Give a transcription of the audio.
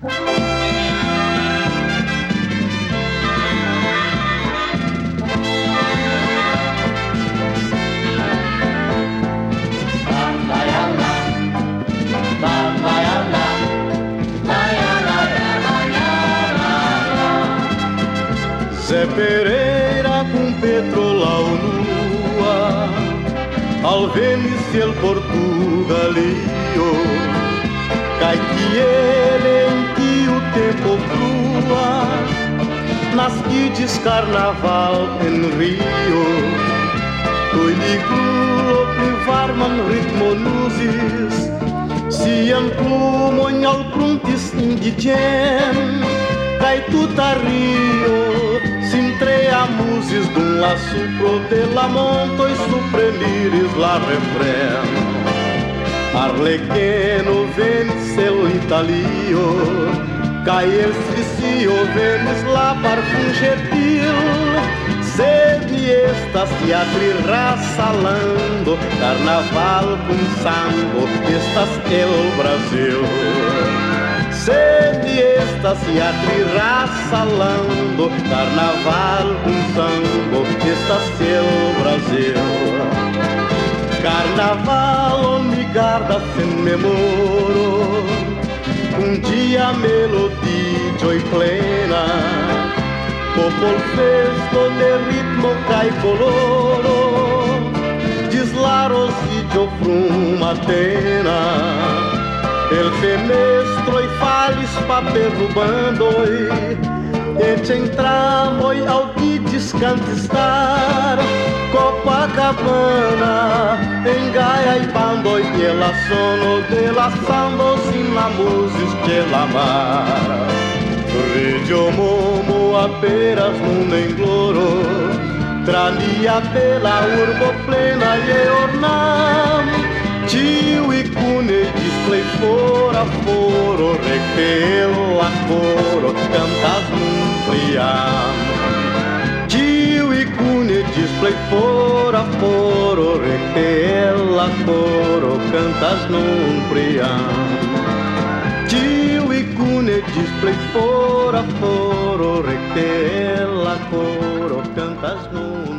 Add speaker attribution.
Speaker 1: Zé Pereira com petrolão nua Al venisse el Portugalio Cai que ele em tempo crua Nas quides carnaval em Rio. Toi liglo privarman ritmo luzes Si en plumon al pruntis indigem Cai tuta Rio muses d'un laço pro della monto e supremiris la refreno Arlequeno venceu italio Cai estricio venis la parfum gentil Sede estas teatri salando Carnaval com sambo Estas el Brasil. Sede esta se atrirá salando Carnaval com tango Está seu Brasil. Carnaval me guarda sem memoro Dia melodia e plena. Popol festo de ritmo cai coloro Dislaros e de Atena. El fenestro e fales papel rubando E entramos ao que descantistar Copacabana Gaia e pando e pela sono de la sambo sin la musis de la mar Rio Momo apenas num engloro Trania pela urbo plena e ornam Tio e cune display fora foro Rectela coro cantas num priam. Tio e cune display fora coro cantas num priam Tio e cune display fora foro Rectela coro cantas num